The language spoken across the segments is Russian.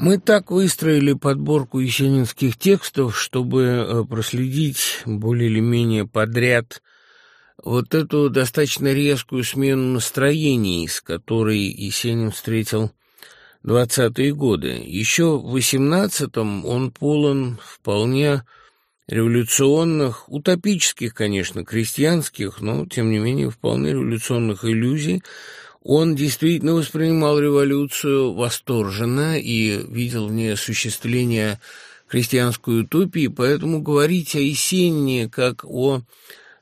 Мы так выстроили подборку есенинских текстов, чтобы э, проследить более или менее подряд вот эту достаточно резкую смену настроений, с которой Есенин встретил двадцатые годы. Еще в восемнадцатом он полон вполне революционных, утопических, конечно, крестьянских, но, тем не менее, вполне революционных иллюзий, он действительно воспринимал революцию восторженно и видел в ней осуществление христианской утопии, поэтому говорить о Есенине как о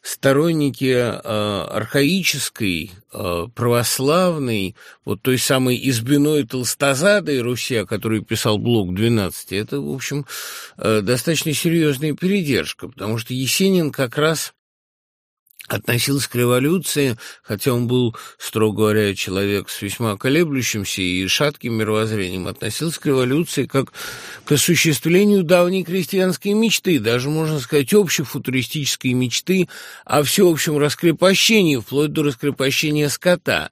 стороннике э, архаической, э, православной, вот той самой избиной толстозадой Руси, о которой писал Блок 12, это, в общем, э, достаточно серьезная передержка, потому что Есенин как раз относился к революции, хотя он был, строго говоря, человек с весьма колеблющимся и шатким мировоззрением, относился к революции как к осуществлению давней крестьянской мечты, даже, можно сказать, общей футуристической мечты о всеобщем раскрепощении, вплоть до раскрепощения скота.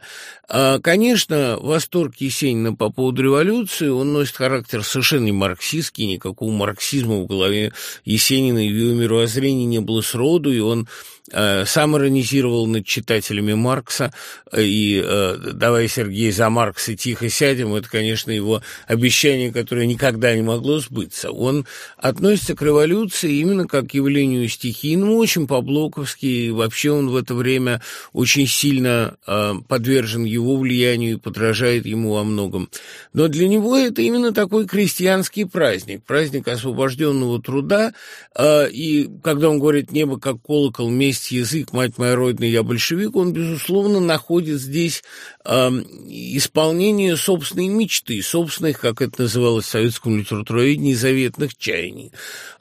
А, конечно, восторг Есенина по поводу революции, он носит характер совершенно не марксистский, никакого марксизма в голове Есенина и в его мировоззрении не было сроду, и он сам иронизировал над читателями Маркса, э, и э, «давай, Сергей, за Маркса тихо сядем» — это, конечно, его обещание, которое никогда не могло сбыться. Он относится к революции именно как к явлению стихийному, очень по-блоковски, и вообще он в это время очень сильно подвержен его влиянию и подражает ему во многом. Но для него это именно такой крестьянский праздник, праздник освобожденного труда, и когда он говорит «небо как колокол, месяц есть язык, мать моя родина, я большевик, он, безусловно, находит здесь э, исполнение собственной мечты, собственных, как это называлось в советском литературоведении, заветных чаяний.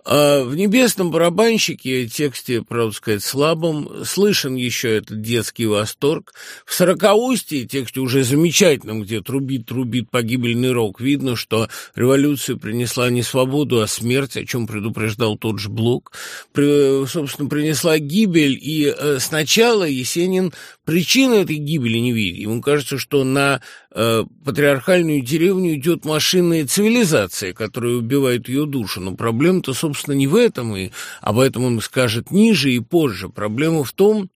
А в «Небесном барабанщике», тексте, правда сказать, слабом, слышен еще этот детский восторг. В «Сорокаустье», тексте уже замечательном, где трубит-трубит погибельный рок, видно, что революция принесла не свободу, а смерть, о чем предупреждал тот же Блок. При, собственно, принесла гибель, и э, сначала Есенин причины этой гибели не видит. Ему кажется, что на э, патриархальную деревню идет машинная цивилизация, которая убивает ее душу. Но проблема-то, собственно, не в этом, и об этом он скажет ниже и позже. Проблема в том,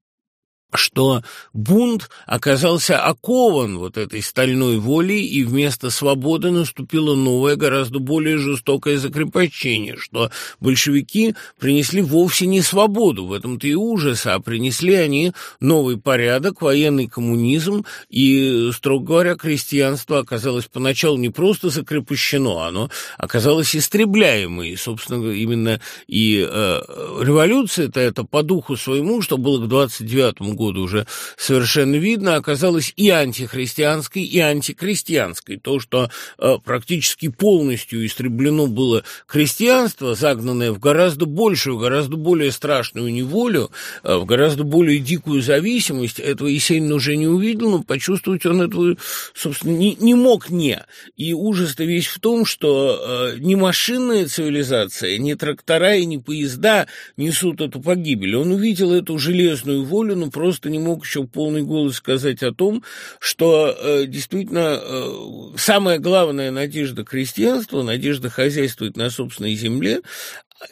что бунт оказался окован вот этой стальной волей, и вместо свободы наступило новое, гораздо более жестокое закрепощение, что большевики принесли вовсе не свободу, в этом-то и ужас, а принесли они новый порядок, военный коммунизм, и, строго говоря, крестьянство оказалось поначалу не просто закрепощено, оно оказалось истребляемо, и, собственно, именно и э, революция-то это по духу своему, что было к 29 года уже совершенно видно, оказалась и антихристианской, и антикрестьянской. То, что э, практически полностью истреблено было крестьянство, загнанное в гораздо большую, гораздо более страшную неволю, э, в гораздо более дикую зависимость, этого Есенин уже не увидел, но почувствовать он этого, собственно, не, не мог не. И ужас-то весь в том, что э, ни машинная цивилизация, ни трактора и ни поезда несут эту погибель. Он увидел эту железную волю, но просто просто не мог еще в полный голос сказать о том, что э, действительно э, самая главная надежда крестьянства, надежда хозяйствовать на собственной земле,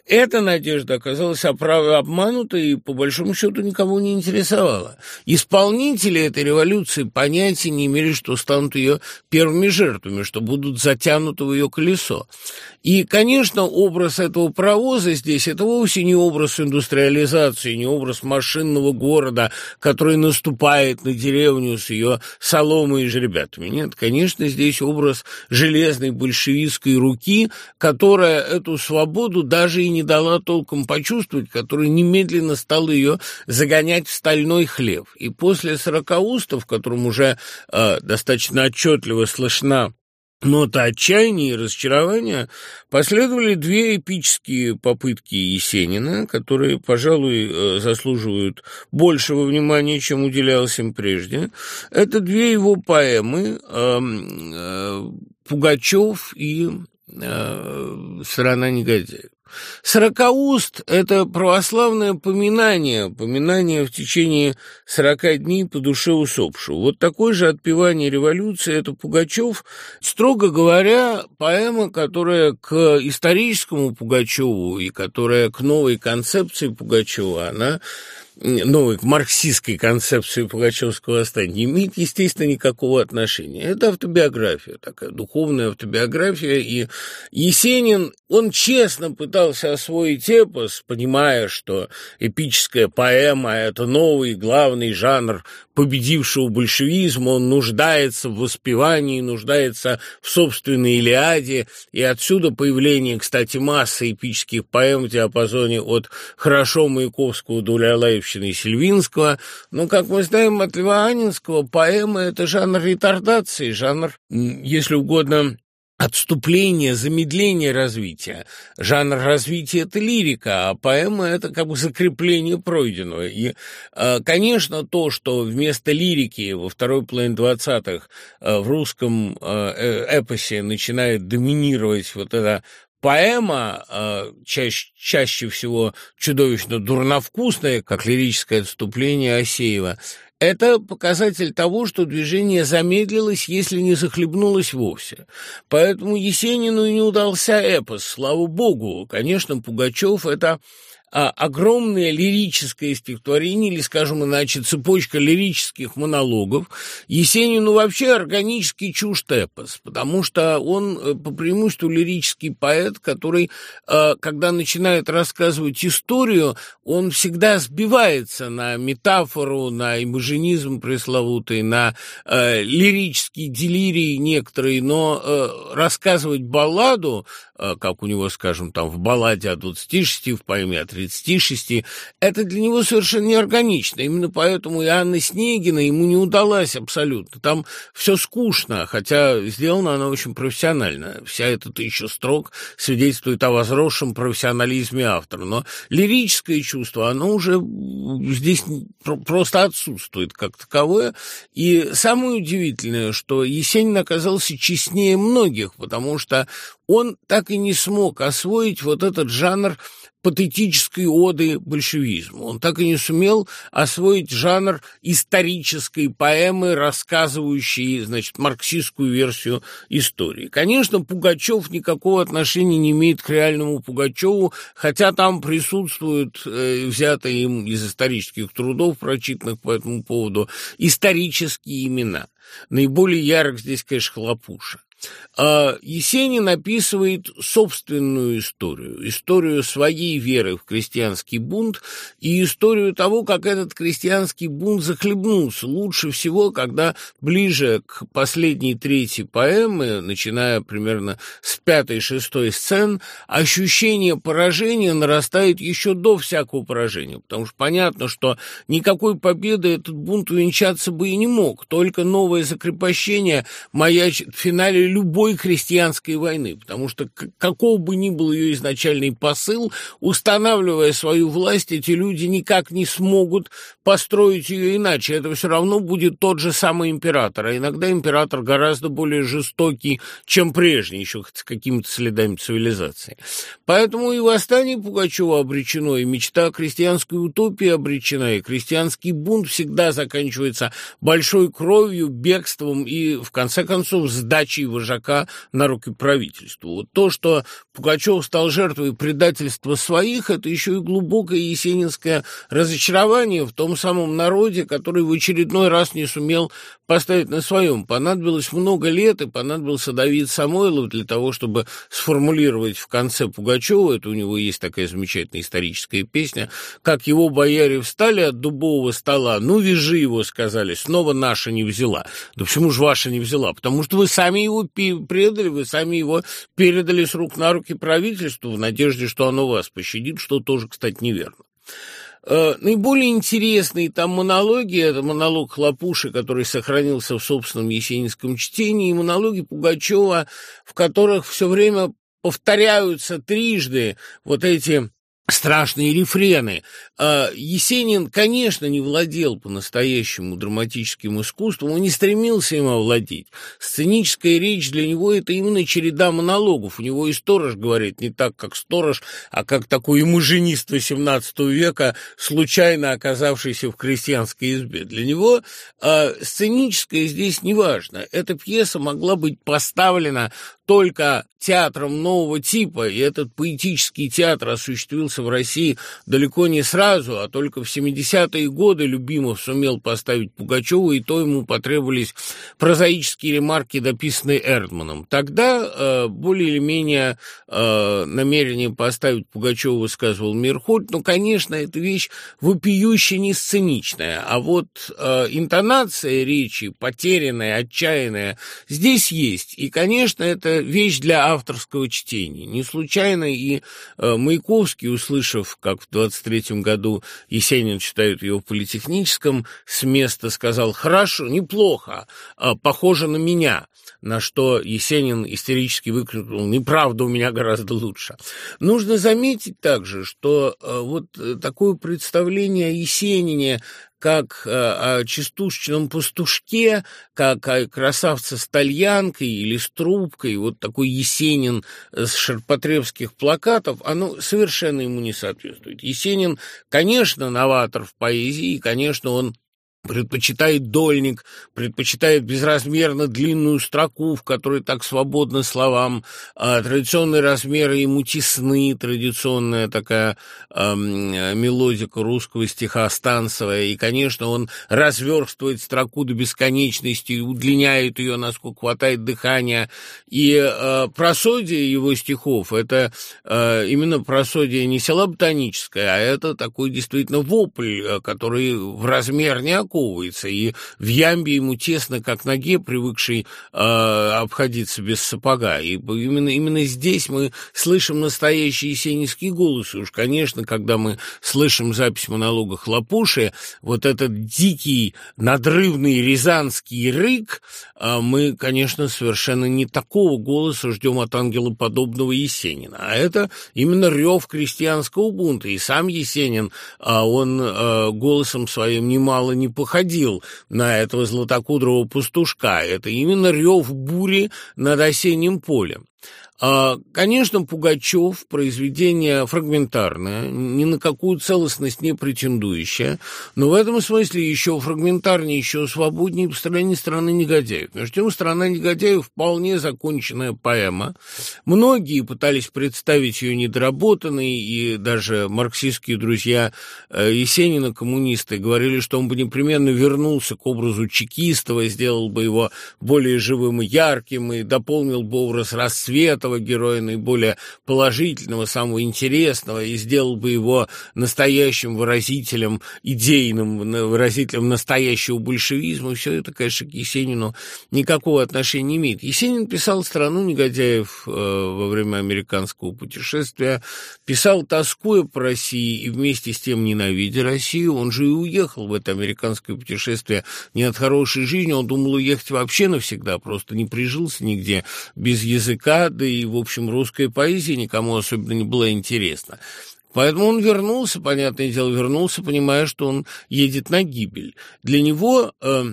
эта надежда оказалась обманутой и, по большому счету, никого не интересовала. Исполнители этой революции понятия не имели, что станут ее первыми жертвами, что будут затянуты в ее колесо. И, конечно, образ этого паровоза здесь – это вовсе не образ индустриализации, не образ машинного города, который наступает на деревню с ее соломой и жеребятами. Нет, конечно, здесь образ железной большевистской руки, которая эту свободу даже даже и не дала толком почувствовать, которая немедленно стала ее загонять в стальной хлев. И после сорокауста, в котором уже э, достаточно отчетливо слышна нота отчаяния и разочарования, последовали две эпические попытки Есенина, которые, пожалуй, э, заслуживают большего внимания, чем уделялось им прежде. Это две его поэмы э, э, «Пугачев» и э, «Страна негодяев». Сорокауст – это православное поминание, поминание в течение сорока дней по душе усопшего. Вот такое же отпевание революции – это Пугачев. Строго говоря, поэма, которая к историческому Пугачеву и которая к новой концепции Пугачева, она новой марксистской концепции Пугачевского восстания не имеет, естественно, никакого отношения. Это автобиография, такая духовная автобиография, и Есенин, он честно пытался освоить эпос, понимая, что эпическая поэма – это новый главный жанр победившего большевизма, он нуждается в воспевании, нуждается в собственной Илиаде, и отсюда появление, кстати, массы эпических поэм в диапазоне от «Хорошо» Маяковского до Леолаевщины и Сильвинского. Но, как мы знаем от Льва Анинского, поэма – это жанр ретардации, жанр, если угодно, отступление, замедление развития. Жанр развития – это лирика, а поэма – это как бы закрепление пройденного. И, э, конечно, то, что вместо лирики во второй половине двадцатых э, в русском э, эпосе начинает доминировать вот эта поэма, чаще, чаще всего чудовищно дурновкусная, как лирическое отступление Осеева – это показатель того, что движение замедлилось, если не захлебнулось вовсе. Поэтому Есенину и не удался эпос, слава богу. Конечно, Пугачев – это а, огромное лирическое стихотворение, или, скажем иначе, цепочка лирических монологов. Есенину вообще органический чужд эпос, потому что он э, по преимуществу лирический поэт, который, э, когда начинает рассказывать историю, он всегда сбивается на метафору, на имажинизм пресловутый, на э, лирические делирии некоторые, но рассказывать балладу, как у него, скажем, там в балладе о 26, в поэме о 36, это для него совершенно неорганично. Именно поэтому и Анна Снегина ему не удалась абсолютно. Там все скучно, хотя сделана она очень профессионально. Вся эта тысяча строк свидетельствует о возросшем профессионализме автора. Но лирическое чувство, оно уже здесь просто отсутствует как таковое. И самое удивительное, что Есенин оказался честнее многих, потому что он так и не смог освоить вот этот жанр патетической оды большевизму. Он так и не сумел освоить жанр исторической поэмы, рассказывающей, значит, марксистскую версию истории. Конечно, Пугачев никакого отношения не имеет к реальному Пугачеву, хотя там присутствуют, э, взятые им из исторических трудов, прочитанных по этому поводу, исторические имена. Наиболее ярок здесь, конечно, Хлопуша. А Есенин описывает собственную историю, историю своей веры в крестьянский бунт и историю того, как этот крестьянский бунт захлебнулся. Лучше всего, когда ближе к последней трети поэмы, начиная примерно с пятой-шестой сцен, ощущение поражения нарастает еще до всякого поражения, потому что понятно, что никакой победы этот бунт увенчаться бы и не мог, только новое закрепощение маячит в финале любой крестьянской войны, потому что каков бы ни был ее изначальный посыл, устанавливая свою власть, эти люди никак не смогут построить ее иначе. Это все равно будет тот же самый император, а иногда император гораздо более жестокий, чем прежний, еще с какими-то следами цивилизации. Поэтому и восстание Пугачева обречено, и мечта о крестьянской утопии обречена, и крестьянский бунт всегда заканчивается большой кровью, бегством и, в конце концов, сдачей вожака на руки правительству. Вот то, что Пугачев стал жертвой предательства своих, это еще и глубокое есенинское разочарование в том самом народе, который в очередной раз не сумел поставить на своем. Понадобилось много лет, и понадобился Давид Самойлов для того, чтобы сформулировать в конце Пугачева, это у него есть такая замечательная историческая песня, как его бояре встали от дубового стола, ну, вяжи его, сказали, снова наша не взяла. Да почему же ваша не взяла? Потому что вы сами его предали, вы сами его передали с рук на руки правительству в надежде, что оно вас пощадит, что тоже, кстати, неверно. Э, наиболее интересные там монологи, это монолог Хлопуши, который сохранился в собственном есенинском чтении, и монологи Пугачева, в которых все время повторяются трижды вот эти страшные рефрены. А, Есенин, конечно, не владел по-настоящему драматическим искусством, он не стремился им овладеть. Сценическая речь для него – это именно череда монологов. У него и сторож говорит не так, как сторож, а как такой имужинист XVIII века, случайно оказавшийся в крестьянской избе. Для него э, сценическое здесь не важно. Эта пьеса могла быть поставлена только театром нового типа, и этот поэтический театр осуществился в России далеко не сразу, а только в 70-е годы Любимов сумел поставить Пугачева, и то ему потребовались прозаические ремарки, дописанные Эрдманом. Тогда э, более или менее э, намерение поставить Пугачева высказывал Мирхольд, но, конечно, эта вещь вопиюще не сценичная, а вот э, интонация речи, потерянная, отчаянная, здесь есть, и, конечно, это вещь для авторского чтения. Не случайно и э, Маяковский, услышав, как в 23-м году Есенин читает ее в политехническом, с места сказал «хорошо, неплохо, э, похоже на меня», на что Есенин истерически выкрикнул «неправда, у меня гораздо лучше». Нужно заметить также, что э, вот э, такое представление о Есенине как э, о частушечном пастушке, как о красавце с тальянкой или с трубкой, вот такой Есенин с ширпотребских плакатов, оно совершенно ему не соответствует. Есенин, конечно, новатор в поэзии, и, конечно, он предпочитает дольник, предпочитает безразмерно длинную строку, в которой так свободно словам. А традиционные размеры ему тесны, традиционная такая э, мелодика русского стиха станцевая. И, конечно, он разверстывает строку до бесконечности, удлиняет ее, насколько хватает дыхания. И э, просодие его стихов – это э, именно просодие не села ботаническое, а это такой действительно вопль, э, который в размер не окончен распаковывается, и в ямбе ему тесно, как ноге, привыкшей э, обходиться без сапога. И именно, именно здесь мы слышим настоящий есенинский голос. И уж, конечно, когда мы слышим запись монолога Хлопуши, вот этот дикий, надрывный рязанский рык, э, мы, конечно, совершенно не такого голоса ждем от ангелоподобного Есенина. А это именно рев крестьянского бунта. И сам Есенин, э, он э, голосом своим немало не походил на этого златокудрого пастушка. Это именно рев бури над осенним полем. А, конечно, Пугачев – произведение фрагментарное, ни на какую целостность не претендующее, но в этом смысле еще фрагментарнее, еще свободнее построение страны негодяев. Между тем, «Страна негодяев» – вполне законченная поэма. Многие пытались представить ее недоработанной, и даже марксистские друзья э, Есенина, коммунисты, говорили, что он бы непременно вернулся к образу Чекистова, сделал бы его более живым и ярким, и дополнил бы образ рассвета, этого героя наиболее положительного, самого интересного, и сделал бы его настоящим выразителем, идейным выразителем настоящего большевизма, все это, конечно, к Есенину никакого отношения не имеет. Есенин писал «Страну негодяев» э, во время американского путешествия, писал, тоскуя по России и вместе с тем ненавидя Россию. Он же и уехал в это американское путешествие не от хорошей жизни, он думал уехать вообще навсегда, просто не прижился нигде без языка, да и и, в общем, русская поэзия никому особенно не была интересна. Поэтому он вернулся, понятное дело, вернулся, понимая, что он едет на гибель. Для него э,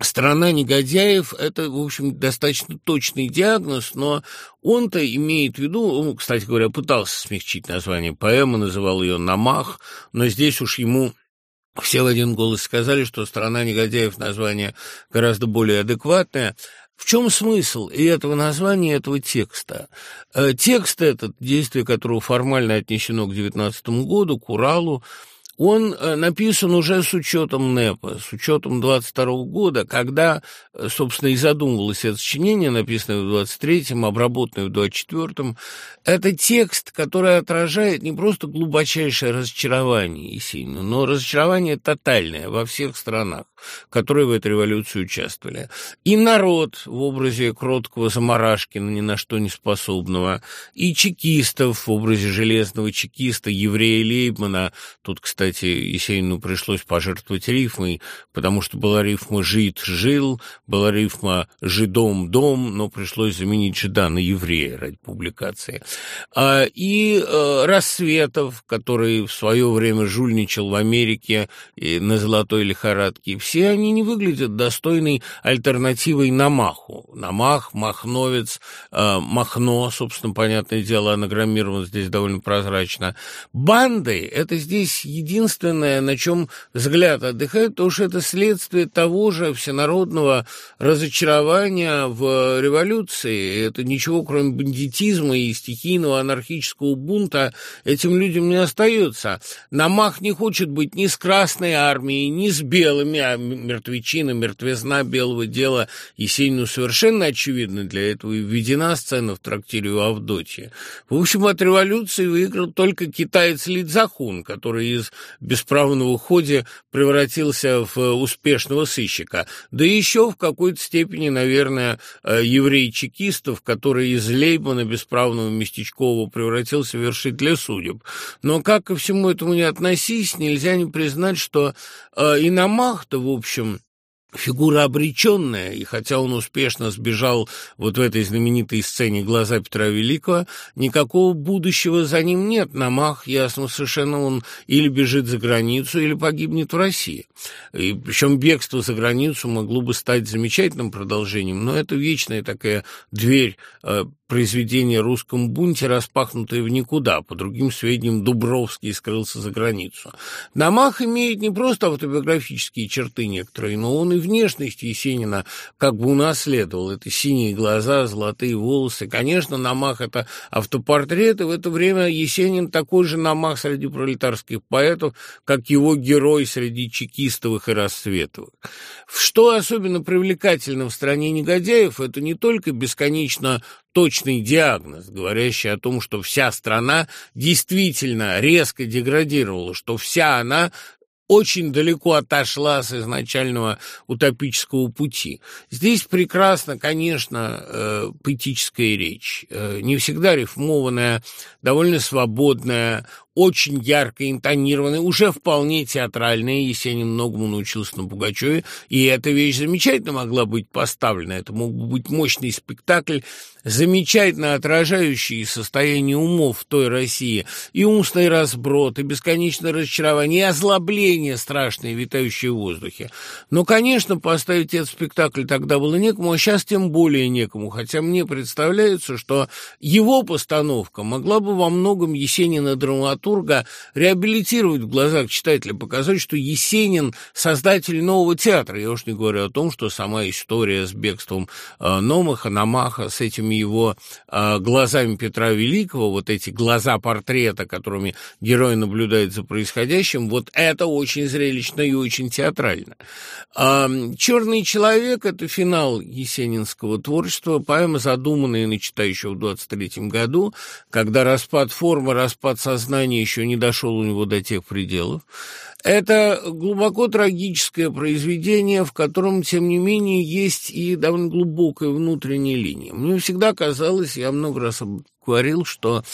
страна негодяев – это, в общем, достаточно точный диагноз, но он-то имеет в виду, он, кстати говоря, пытался смягчить название поэмы, называл ее «Намах», но здесь уж ему все в один голос сказали, что «Страна негодяев» название гораздо более адекватное – в чем смысл и этого названия, этого текста? Э, текст этот, действие которого формально отнесено к девятнадцатому году, к Уралу, он э, написан уже с учетом НЭПа, с учетом 22 -го года, когда, э, собственно, и задумывалось это сочинение, написанное в 23-м, обработанное в 24-м. Это текст, который отражает не просто глубочайшее разочарование Есенина, но разочарование тотальное во всех странах. Которые в этой революции участвовали. И народ в образе кроткого Замарашкина, ни на что не способного, и чекистов в образе железного чекиста, еврея Лейбмана. Тут, кстати, Есенину пришлось пожертвовать рифмой, потому что была рифма «жид» — «жил», была рифма «жидом» — «дом», но пришлось заменить «жида» на «еврея» ради публикации. А, и э, Рассветов, который в свое время жульничал в Америке на золотой лихорадке, все они не выглядят достойной альтернативой Намаху. Намах, Махновец, э, Махно, собственно, понятное дело, анаграммирован здесь довольно прозрачно. Банды — это здесь единственное, на чем взгляд отдыхает, потому что это следствие того же всенародного разочарования в революции. Это ничего, кроме бандитизма и стихийного анархического бунта, этим людям не остается. Намах не хочет быть ни с Красной армией, ни с белыми, мертвечина, мертвезна белого дела Есенину совершенно очевидно. Для этого и введена сцена в трактире у Авдотьи. В общем, от революции выиграл только китаец Лидзахун, который из бесправного хода превратился в успешного сыщика. Да еще в какой-то степени, наверное, э, еврей-чекистов, который из Лейбмана, бесправного местечкового, превратился в вершителя судеб. Но как ко всему этому не относись, нельзя не признать, что э, и Намахта, в общем, фигура обреченная, и хотя он успешно сбежал вот в этой знаменитой сцене «Глаза Петра Великого», никакого будущего за ним нет. На мах, ясно совершенно, он или бежит за границу, или погибнет в России. И причем бегство за границу могло бы стать замечательным продолжением, но это вечная такая дверь э, произведение о русском бунте, распахнутое в никуда. По другим сведениям, Дубровский скрылся за границу. Намах имеет не просто автобиографические черты некоторые, но он и внешность Есенина как бы унаследовал. Это синие глаза, золотые волосы. Конечно, Намах – это автопортрет, и в это время Есенин такой же Намах среди пролетарских поэтов, как его герой среди чекистовых и расцветовых. Что особенно привлекательно в «Стране негодяев» – это не только бесконечно точный диагноз, говорящий о том, что вся страна действительно резко деградировала, что вся она очень далеко отошла с изначального утопического пути. Здесь прекрасно, конечно, э, поэтическая речь, э, не всегда рифмованная, довольно свободная, очень ярко интонированный, уже вполне театральный. Есенин многому научился на Пугачеве, и эта вещь замечательно могла быть поставлена. Это мог бы быть мощный спектакль, замечательно отражающий состояние умов в той России. И умственный разброд, и бесконечное разочарование, и озлобление страшное, витающее в воздухе. Но, конечно, поставить этот спектакль тогда было некому, а сейчас тем более некому. Хотя мне представляется, что его постановка могла бы во многом Есенина драматурга драматурга реабилитировать в глазах читателя, показать, что Есенин – создатель нового театра. Я уж не говорю о том, что сама история с бегством э, Номаха, Намаха, с этими его э, глазами Петра Великого, вот эти глаза портрета, которыми герой наблюдает за происходящим, вот это очень зрелищно и очень театрально. Э, «Черный человек» – это финал есенинского творчества, поэма, задуманная и начата еще в 23 году, когда распад формы, распад сознания сознание еще не дошел у него до тех пределов. Это глубоко трагическое произведение, в котором, тем не менее, есть и довольно глубокая внутренняя линия. Мне всегда казалось, я много раз говорил, что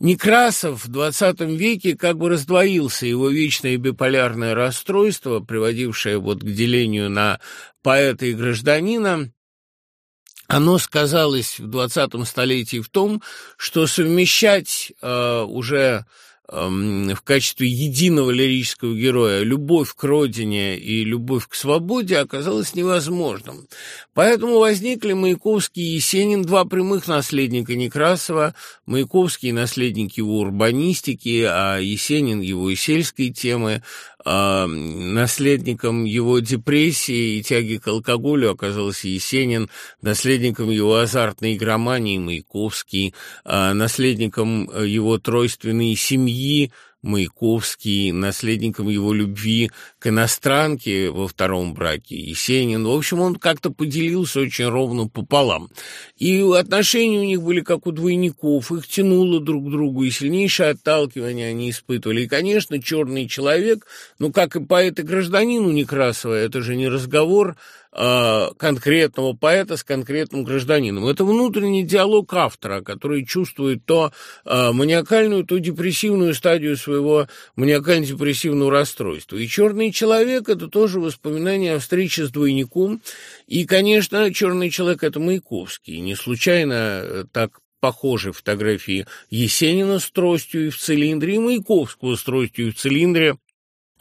Некрасов в XX веке как бы раздвоился, его вечное биполярное расстройство, приводившее вот к делению на поэта и гражданина, оно сказалось в двадцатом столетии в том, что совмещать э, уже в качестве единого лирического героя любовь к родине и любовь к свободе оказалось невозможным. Поэтому возникли Маяковский и Есенин, два прямых наследника Некрасова, Маяковский – наследник его урбанистики, а Есенин – его сельской темы, а наследником его депрессии и тяги к алкоголю оказался Есенин, наследником его азартной игромании Маяковский, а наследником его тройственной семьи Маяковский, наследником его любви к иностранке во втором браке, Есенин. В общем, он как-то поделился очень ровно пополам. И отношения у них были как у двойников, их тянуло друг к другу, и сильнейшее отталкивание они испытывали. И, конечно, черный человек, ну, как и поэт и гражданин у Некрасова, это же не разговор Э, конкретного поэта с конкретным гражданином. Это внутренний диалог автора, который чувствует то э, маниакальную, то депрессивную стадию своего маниакально-депрессивного расстройства. И «Черный человек» — это тоже воспоминание о встрече с двойником. И, конечно, «Черный человек» — это Маяковский. Не случайно э, так похожи фотографии Есенина с тростью и в цилиндре, и Маяковского с тростью и в цилиндре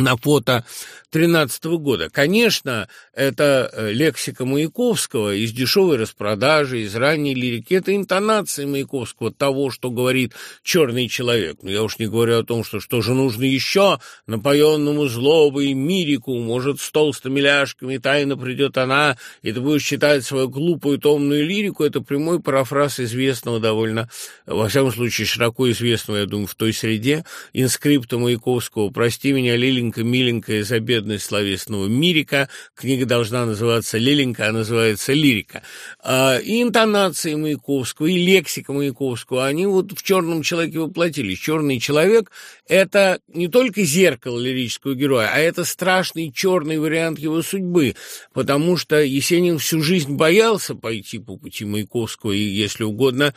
на фото 13 года. Конечно, это э, лексика Маяковского из дешевой распродажи, из ранней лирики. Это интонации Маяковского того, что говорит черный человек. Но я уж не говорю о том, что что же нужно еще напоенному злобой мирику, может, с толстыми ляжками тайно придет она, и ты будешь читать свою глупую томную лирику. Это прямой парафраз известного довольно, во всяком случае, широко известного, я думаю, в той среде, инскрипта Маяковского «Прости меня, Лиленька, миленькая, за бедность словесного мирика. Книга должна называться «Лиленька», а называется «Лирика». А, и интонации Маяковского, и лексика Маяковского, они вот в «Черном человеке» воплотились. «Черный человек» — это не только зеркало лирического героя, а это страшный черный вариант его судьбы, потому что Есенин всю жизнь боялся пойти по пути Маяковского и, если угодно,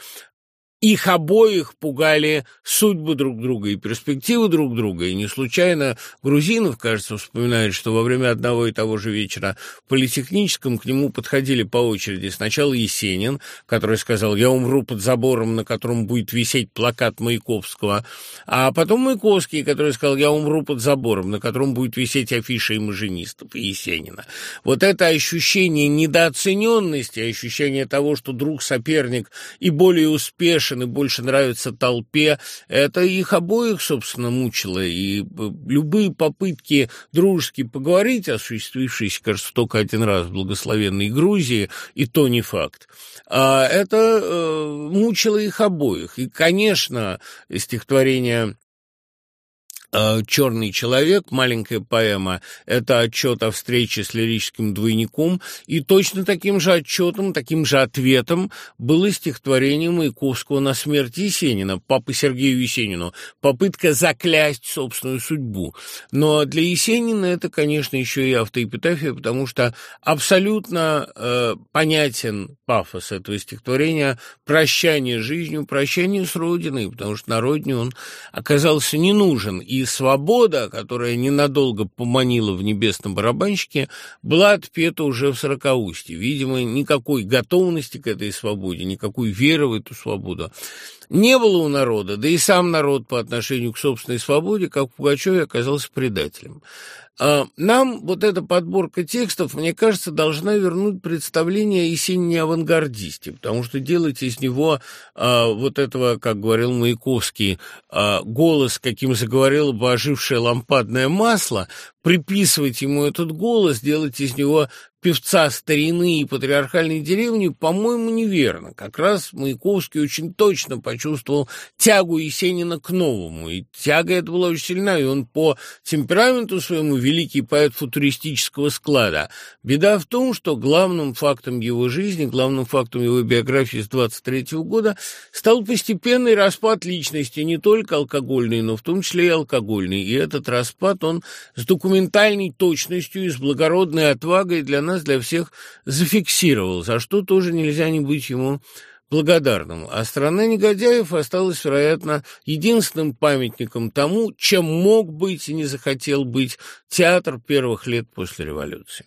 их обоих пугали судьбы друг друга и перспективы друг друга. И не случайно Грузинов, кажется, вспоминает, что во время одного и того же вечера в Политехническом к нему подходили по очереди сначала Есенин, который сказал «Я умру под забором, на котором будет висеть плакат Маяковского», а потом Маяковский, который сказал «Я умру под забором, на котором будет висеть афиша имажинистов» и Есенина. Вот это ощущение недооцененности, ощущение того, что друг-соперник и более успешен и больше нравится толпе, это их обоих, собственно, мучило. И э, любые попытки дружески поговорить, осуществившиеся, кажется, только один раз в благословенной Грузии, и то не факт, а это э, мучило их обоих. И, конечно, стихотворение «Черный человек», маленькая поэма, это отчет о встрече с лирическим двойником, и точно таким же отчетом, таким же ответом было стихотворение Маяковского на смерть Есенина, папы Сергею Есенину, попытка заклясть собственную судьбу. Но для Есенина это, конечно, еще и автоэпитафия, потому что абсолютно э, понятен пафос этого стихотворения, прощание с жизнью, прощание с Родиной, потому что на Родине он оказался не нужен, и свобода, которая ненадолго поманила в небесном барабанщике, была отпета уже в сорокаустье. Видимо, никакой готовности к этой свободе, никакой веры в эту свободу не было у народа, да и сам народ по отношению к собственной свободе, как Пугачеве, оказался предателем. А, нам вот эта подборка текстов, мне кажется, должна вернуть представление о Есенине авангардисте, потому что делать из него а, вот этого, как говорил Маяковский, а, голос, каким заговорило бы ожившее лампадное масло, приписывать ему этот голос, делать из него певца старины и патриархальной деревни, по-моему, неверно. Как раз Маяковский очень точно почувствовал тягу Есенина к новому, и тяга эта была очень сильна, и он по темпераменту своему великий поэт футуристического склада. Беда в том, что главным фактом его жизни, главным фактом его биографии с 23 -го года стал постепенный распад личности, не только алкогольный, но в том числе и алкогольный, и этот распад он с документальной точностью и с благородной отвагой для нас, для всех зафиксировал, за что тоже нельзя не быть ему благодарным. А страна негодяев осталась, вероятно, единственным памятником тому, чем мог быть и не захотел быть театр первых лет после революции.